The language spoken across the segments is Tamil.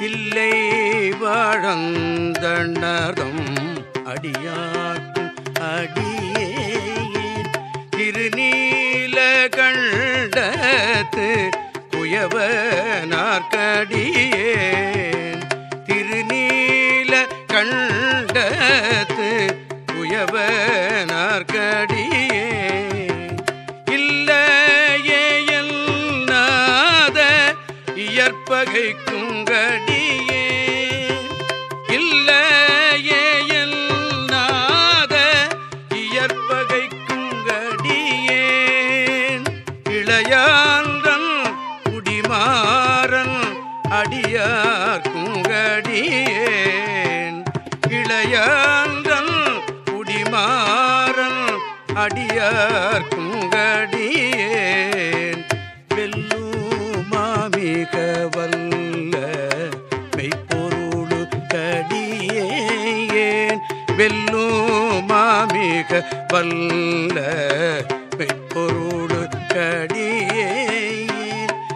தில்லை வாழந்தனதம் அடியாக்கும் அடியே திருநீல கண்டத்து குயவ நாற்கடியே இயற்பகை இல்லையே நாத இயற்பகை குங்கடியேன் இளையான்றன் குடிமாறன் அடியார் குங்கடியேன் இளையான்றன் குடிமாறன் அடியார் குங்கடியேன் வெல்லுமாமிக வல்ல வெல்லும் வெல்லுமாமிக வல்ல மெய்ப்பொருளு கடியே.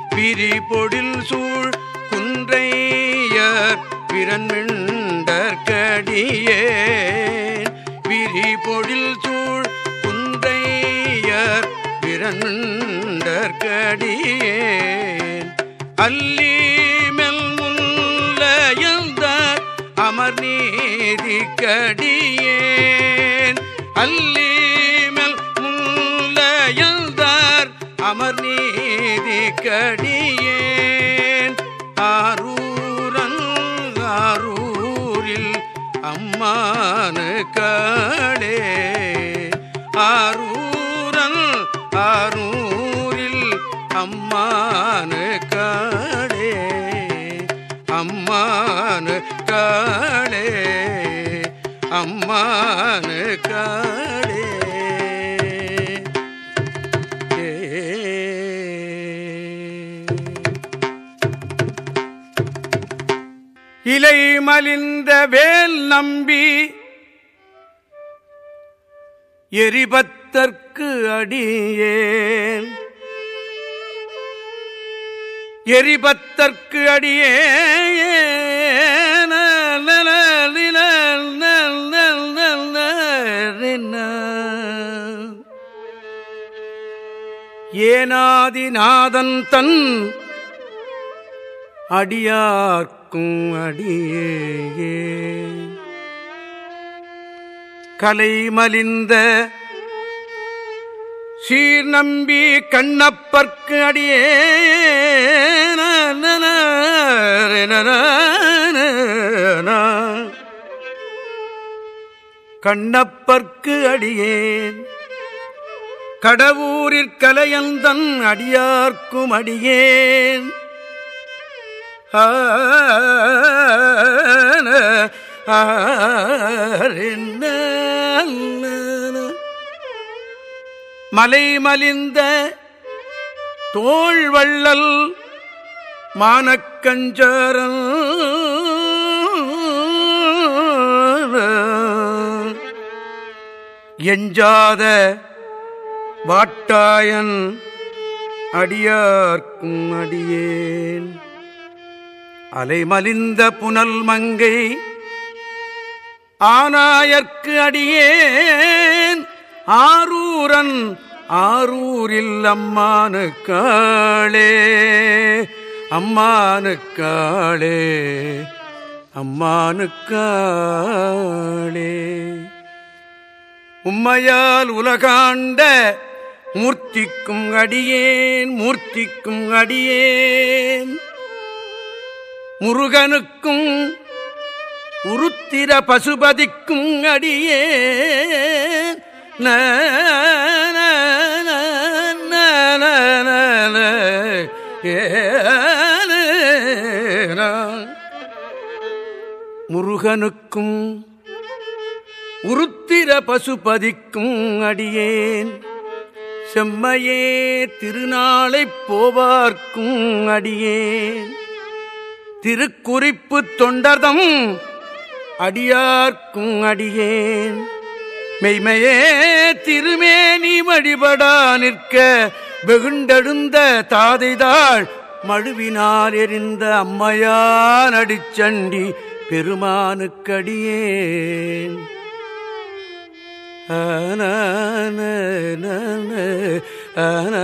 பிரிபொடில் சூழ் குன்றையர் பிறன்மிண்டற்கடியேன் பிரிபொடில் சூழ் குன்றையர் பிறன்மிண்டற்கடியேன் அல்லி அமர் நீதிக்கடியேன் அல்லீமெல் முல்லையந்தார் அமர் நீதிக்கடியேன் ஆரூரன் ஆரூரில் அம்மானு கடே. ஆரூரன் ஆரூரில் அம்மானு இலை மலிந்த வேல் நம்பி எரிபத்தற்கு அடியேன். எரிபத்தற்கு அடியேன். ஏனாதிநாதன் தன் அடியார்க்கும் அடியே கலை மலிந்த சீர் நம்பி கண்ணப்பர்க்கு அடியே. கண்ணப்பர்க்கு அடியேன். கடவுரிற்கலையந்தன் அடியார்க்கும் அடியேன். மலை மலிந்த தோள் வள்ளல் மானக்கஞ்சரன் எஞ்சாத வாட்டாயன் அடியார்க்கும் அடியேன். அலைமலிந்த புனல் மங்கை ஆனாயற்கு அடியேன். ஆரூரன் ஆரூரில் அம்மானுக்காளே அம்மானுக்காளே அம்மானுக்காளே. உம்மையால் உலகாண்ட மூர்த்திக்கும் அடியேன் மூர்த்திக்கும் அடியேன். முருகனுக்கும் உருத்திர பசுபதிக்கும் அடியே. முருகனுக்கும் உருத்திர பசுபதிக்கும் அடியேன். செம்மையே திருநாளைப் போவார்க்கும் அடியேன். திருக்குறிப்பு தொண்டர்தம் அடியார்க்கும் அடியேன். மெய்மையே திருமேனி வழிபடா நிற்க வெகுண்டெழுந்த தாதைதாள் மழுவினால் எரிந்த அம்மையான் அடிச்சண்டி பெருமானுக்கடியேன் ஆன ஆன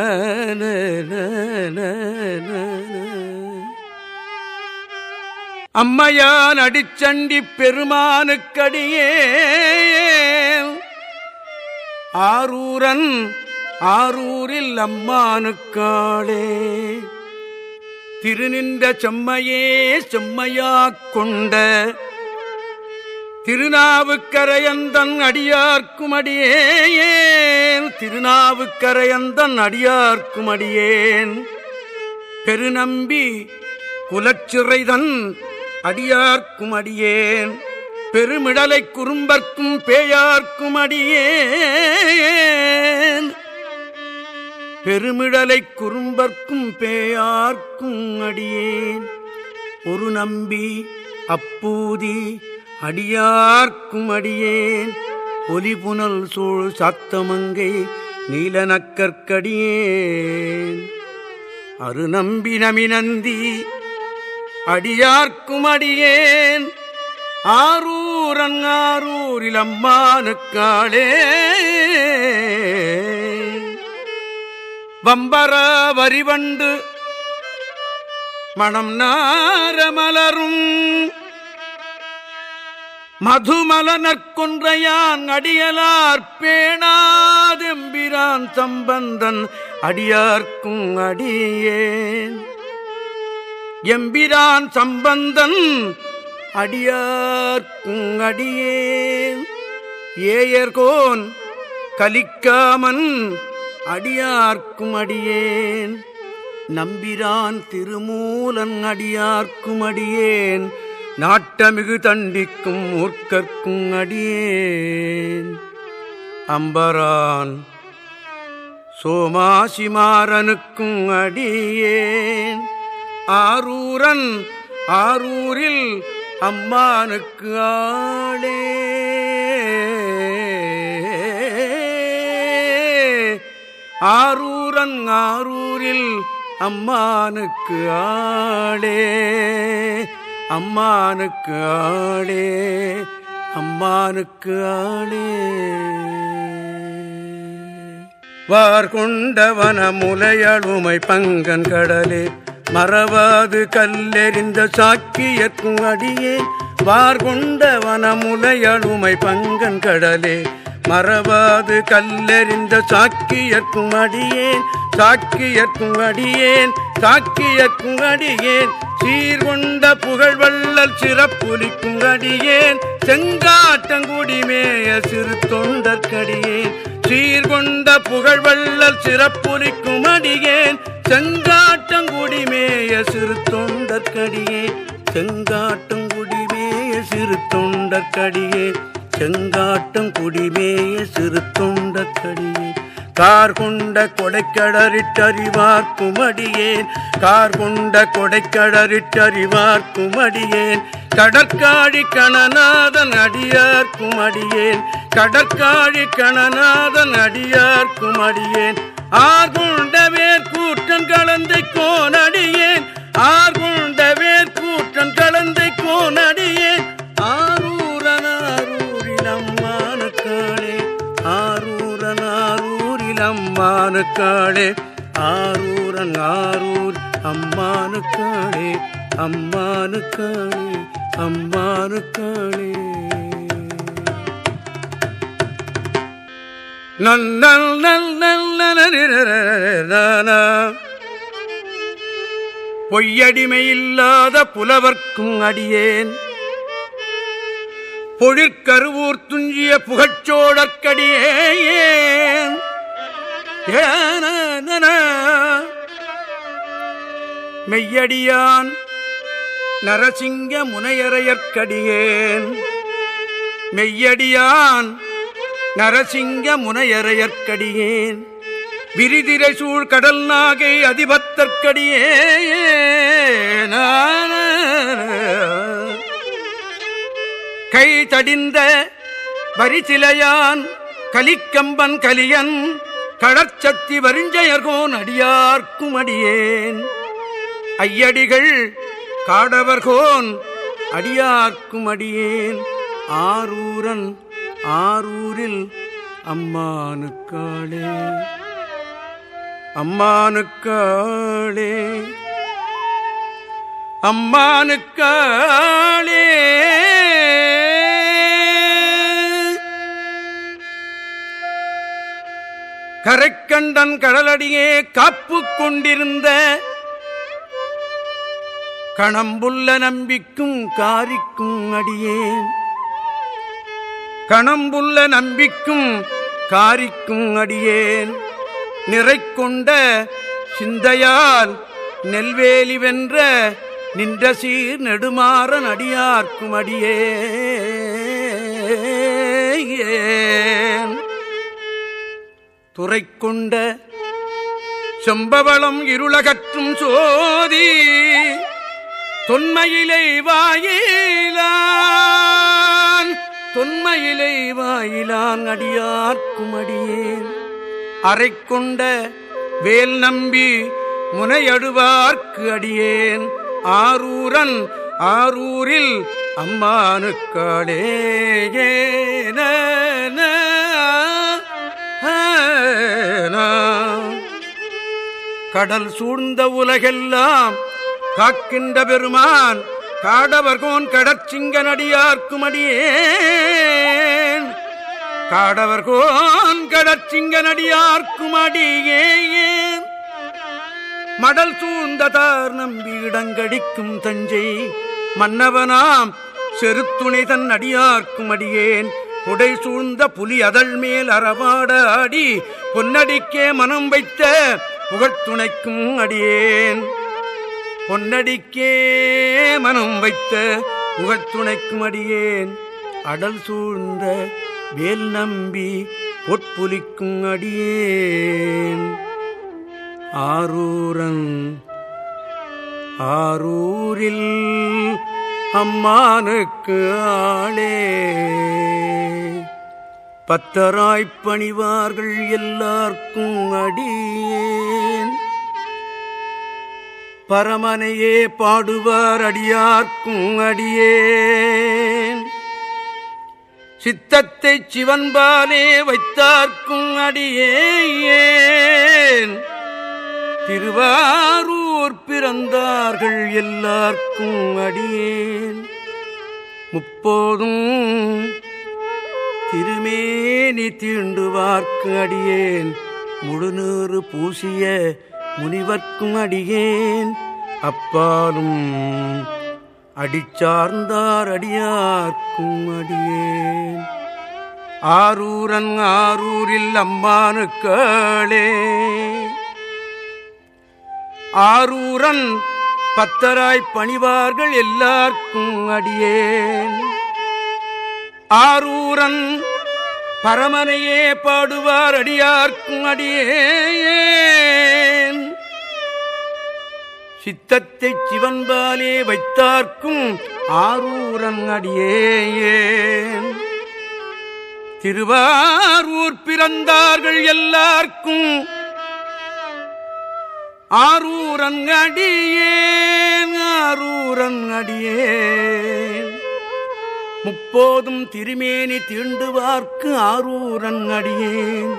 அம்மையான் அடிச்சண்டி பெருமானுக்கடியே. ஆரூரன் ஆரூரில் அம்மானுக்காளே. திருநின்ற செம்மையே செம்மையாக் கொண்ட திருநாவுக்கரையந்தன் அடியார்க்கும் அடியேன் திருநாவுக்கரையந்தன் அடியார்க்கும் அடியேன் பெருநம்பி குலச்சிறைதன் அடியார்க்கும் அடியேன். பெருமிடலை குறும்பர்க்கும் பேயார்க்கும் அடியேன். பெருமிடலை குறும்பர்க்கும் பேயார்க்கும் அடியேன். ஒரு நம்பி அப்பூதி அடியார்க்கும் அடியேன். ஒலிபுனல் சூழ் சாத்தமங்கை நீலனக்கற்கடியேன் அரு நம்பி நமினந்தி அடியார்க்கும் அடியேன். ஆரூரன் ஆரூரில் அம்மானுக்காளே வம்பர வரிவண்டு மணம் நாரமலரும் மதுமல நற்கொன்றையான் அடியலார் பேணாதெம்பிரான் தம்பந்தன் அடியார்க்கும் அடியேன். எம்பிரான் சம்பந்தன் அடியார்க்கும் அடியேன் ஏயர்கோன் கலிக்காமன் அடியார்க்கும் அடியேன். நம்பிரான் திருமூலன் அடியார்க்கும் அடியேன். நாட்டமிகு தண்டிக்கும் ஊர்க்கற்கும் அடியேன். அம்பரான் சோமாசிமாறனுக்கும் அடியேன். ஆரூரன் ஆரூரில் அம்மானுக்கு ஆளே. ஆரூரன் ஆரூரில் அம்மானுக்கு ஆளே. அம்மானுக்கு ஆளே. அம்மானுக்கு ஆளே. வார்கொண்டவன முலையழுமை பங்கன் கடலே. மறவாது கல்லெறிந்த சாக்கியற்கும் அடியே வார் வனமுலையழுமை பங்கன் கடலே. மறவாது கல்லெறிந்த சாக்கியற்கும் அடியேன் சாக்கியற்கும் அடியேன் சாக்கியற்கும் அடியேன் சீர்கொண்ட புகழ்வள்ளல் சிறப்புலிக்கும் அடியேன் செங்காட்டங்குடிமேய சிறு தொண்டற்கடியேன் சீர்கொண்ட புகழ்வள்ளல் சிறப்புலிக்கும் அடியேன் செங்காட்டங்குடிமேய சிறு தொண்டற்கடியே. செங்காட்டங்குடிமேய சிறு தொண்டற்கடியே. செங்காட்டங்குடிமேய சிறு தொண்டற்கடியே. கார் கொண்ட கொடைக்கடரிட்டறிவார்க்கும் குமடியேன் கார் கொண்ட கொடைக்கடரிட்டறிவார்க்கும் குமடியேன் கடற்காழி கணநாதன் அடியார் குமடியேன் கடற்காழி கணநாதன் அடியார் குமடியேன் ஆர்கொண்ட கூட்டம் கலந்து கோனடியேன். ஆர்கொண்ட கூட்டம் கலந்து கோனடியேன். ஆரூரனாரூரில் அம்மானுக்காளே ஆரூரன் ஆரூரில் அம்மானுக்காளே ஆரூரன் ஆரூர் அம்மானுக்காளே அம்மானுக்காளே அம்மானுக்காளே. பொய்யடிமை இல்லாத புலவர்க்கும் அடியேன். பொழிற்கருவூர் துஞ்சிய புகழ்ச்சோழற்கடியேன் மெய்யடியான் நரசிங்க முனையறையற்கடியேன். மெய்யடியான் நரசிங்க முனையரையற்கடியேன் விரிதிரை சூழ் கடல் நாகை அதிபத்தற்கடியே கை தடிந்த வரிசிலையான் கலிக்கம்பன் கலியன் கடற்சக்தி வரிஞ்சயர்கோன் அடியார்க்கும் அடியேன் ஐயடிகள் காடவர்கோன் அடியார்க்கும் அடியேன் ஆரூரன் ஆரூரில் அம்மானுக்காளே அம்மானுக்காளே அம்மானுக்காளே. கரைக்கண்டன் கடலடியே காப்பு கொண்டிருந்த கணம்புள்ள நம்பிக்கும் காரிக்கும் அடியேன் கணம்புள்ள நம்பிக்கும் காரிக்கும் அடியேன். நிறை கொண்ட சிந்தையால் நெல்வேலி வென்ற நின்ற சீர் நெடுமாறன் அடியார்க்கும் அடியேன். கொண்ட செம்பவளம் இருளகற்றும் சோதி தொன்மையிலை வாயிலா தொன்மையிலை வாயிலான் அடியார்க்கும் அடியேன் கொண்ட வேல் நம்பி முனையடுவார்க்கு அடியேன். ஆரூரன் ஆரூரில் அம்மானுக்காளே கடல் சூழ்ந்த உலகெல்லாம் காக்கின்ற பெருமான் காடவர்கோன் கடற்சிங்க நடியார்க்கும் அடியேன் காடவர்கோன் கடற்சிங்க நடியார்க்கும் மடல் சூழ்ந்த தார் நம்பி இடங்கடிக்கும் தஞ்சை மன்னவனாம் செருத்துணை தன் அடியார்க்கும் அடியேன் உடை சூழ்ந்த புலி அதழ் மேல் அறவாட ஆடி பொன்னடிக்கே மனம் வைத்த புகழ்த்துணைக்கும் அடியேன். பொன்னடிக்கே மனம் வைத்த புகழ்த்துணைக்கும் அடியேன் அடல் சூழ்ந்த வேல் நம்பி பொற்புலிக்கும் அடியேன். ஆரூரன் ஆரூரில் அம்மானுக்கு ஆளே. பத்தராய்ப்பணிவார்கள் எல்லார்க்கும் அடியேன். பரமனையே பாடுவார் அடியார்க்கும் அடியேன். சித்தத்தை சிவன்பாலே வைத்தார்க்கும் அடியேன். திருவாரூர் பிறந்தார்கள் எல்லார்க்கும் அடியேன். முப்போதும் திருமேனி தீண்டுவார்க்கு அடியேன். முழுநூறு பூசிய முனிவர்க்கும் அடியேன். அப்பாலும் அடிச்சார்ந்தார் அடியார்க்கும் அடியேன். ஆரூரன் ஆரூரில் அம்மானுக்களே. ஆரூரன் பத்தராய் பணிவார்கள் எல்லார்க்கும் அடியேன். ஆரூரன் பரமனையே பாடுவார் அடியார்க்கும் அடியேன். சித்தத்தை சிவன்பாலே வைத்தார்க்கும் ஆரூரன் அடியேன் திருவாரூர் பிறந்தார்கள் எல்லார்க்கும் ஆரூரன் அடியேன் ஆரூரன் அடியேன். முப்போதும் திருமேனி தீண்டுவார்க்கு ஆரூரன் அடியேன்.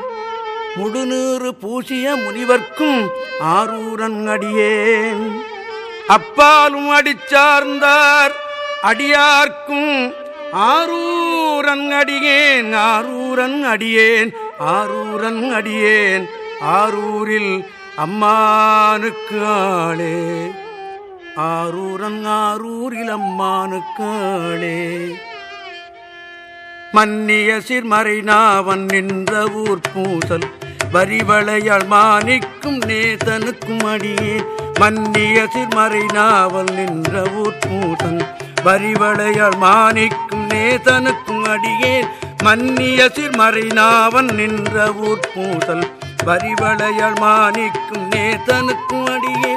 முடுநூறு பூசிய முனிவர்க்கும் ஆரூரன் அடியேன். அப்பாலும் அடிச்சார்ந்தார் அடியார்க்கும் ஆரூரன் அடியேன். ஆரூரன் அடியேன் ஆரூரன் அடியேன். ஆரூரில் அம்மானுக்கு ஆளே. ஆரூரன் ஆரூரில் அம்மானுக்கு ஆளே. மன்னிய சிர்மறை நாவன் நின்ற ஊர் பூசல் வரிவளையால் மாணிக்கும் நேதனுக்கும் அடியே. மன்னிய சிர்மறை நாவல் நின்ற ஊர் பூசல் வரிவளையால் மாணிக்கும் நேதனுக்கும் அடியே. மன்னிய சிர்மறை நாவன் நின்ற ஊர் பூசல் வரிவளையால் மாணிக்கும் நேதனுக்கும் அடியே.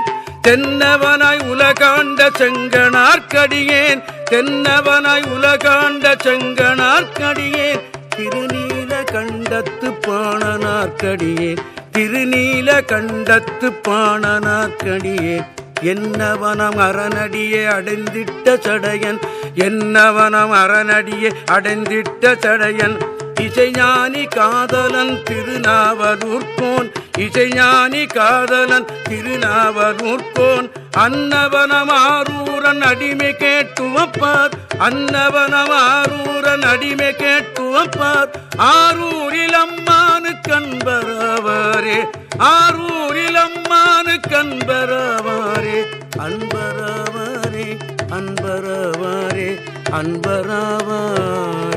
தென்னவனாய் உலகாண்ட செங்கனார்க்கடியேன் தென்னவனாய் உலகாண்ட செங்கனார்க்கடியேன் திருநீல கண்டத்து பாணனார்க்கடியேன் திருநீல கண்டத்து பாணனார்க்கடியேன் என்னவனம் அரணடியே அடைந்திட்ட சடையன். என்னவனம் அரணடியே அடைந்திட்ட சடையன். இசைஞானி காதலன் திருநாவரூர்கோன் இசைஞானி காதலன் திருநாவரூர்கோன் அன்னவனமாரூரன் அடிமை கேட்டுவப்பார். அன்னவனமாரூரன் அடிமை கேட்டுவப்பார். ஆரூரில் அம்மானு கண்பரவரே ஆரூரில் அம்மானு கண்பரவாரே. அன்பரவரே அன்பரவாரே அன்பரவாரே.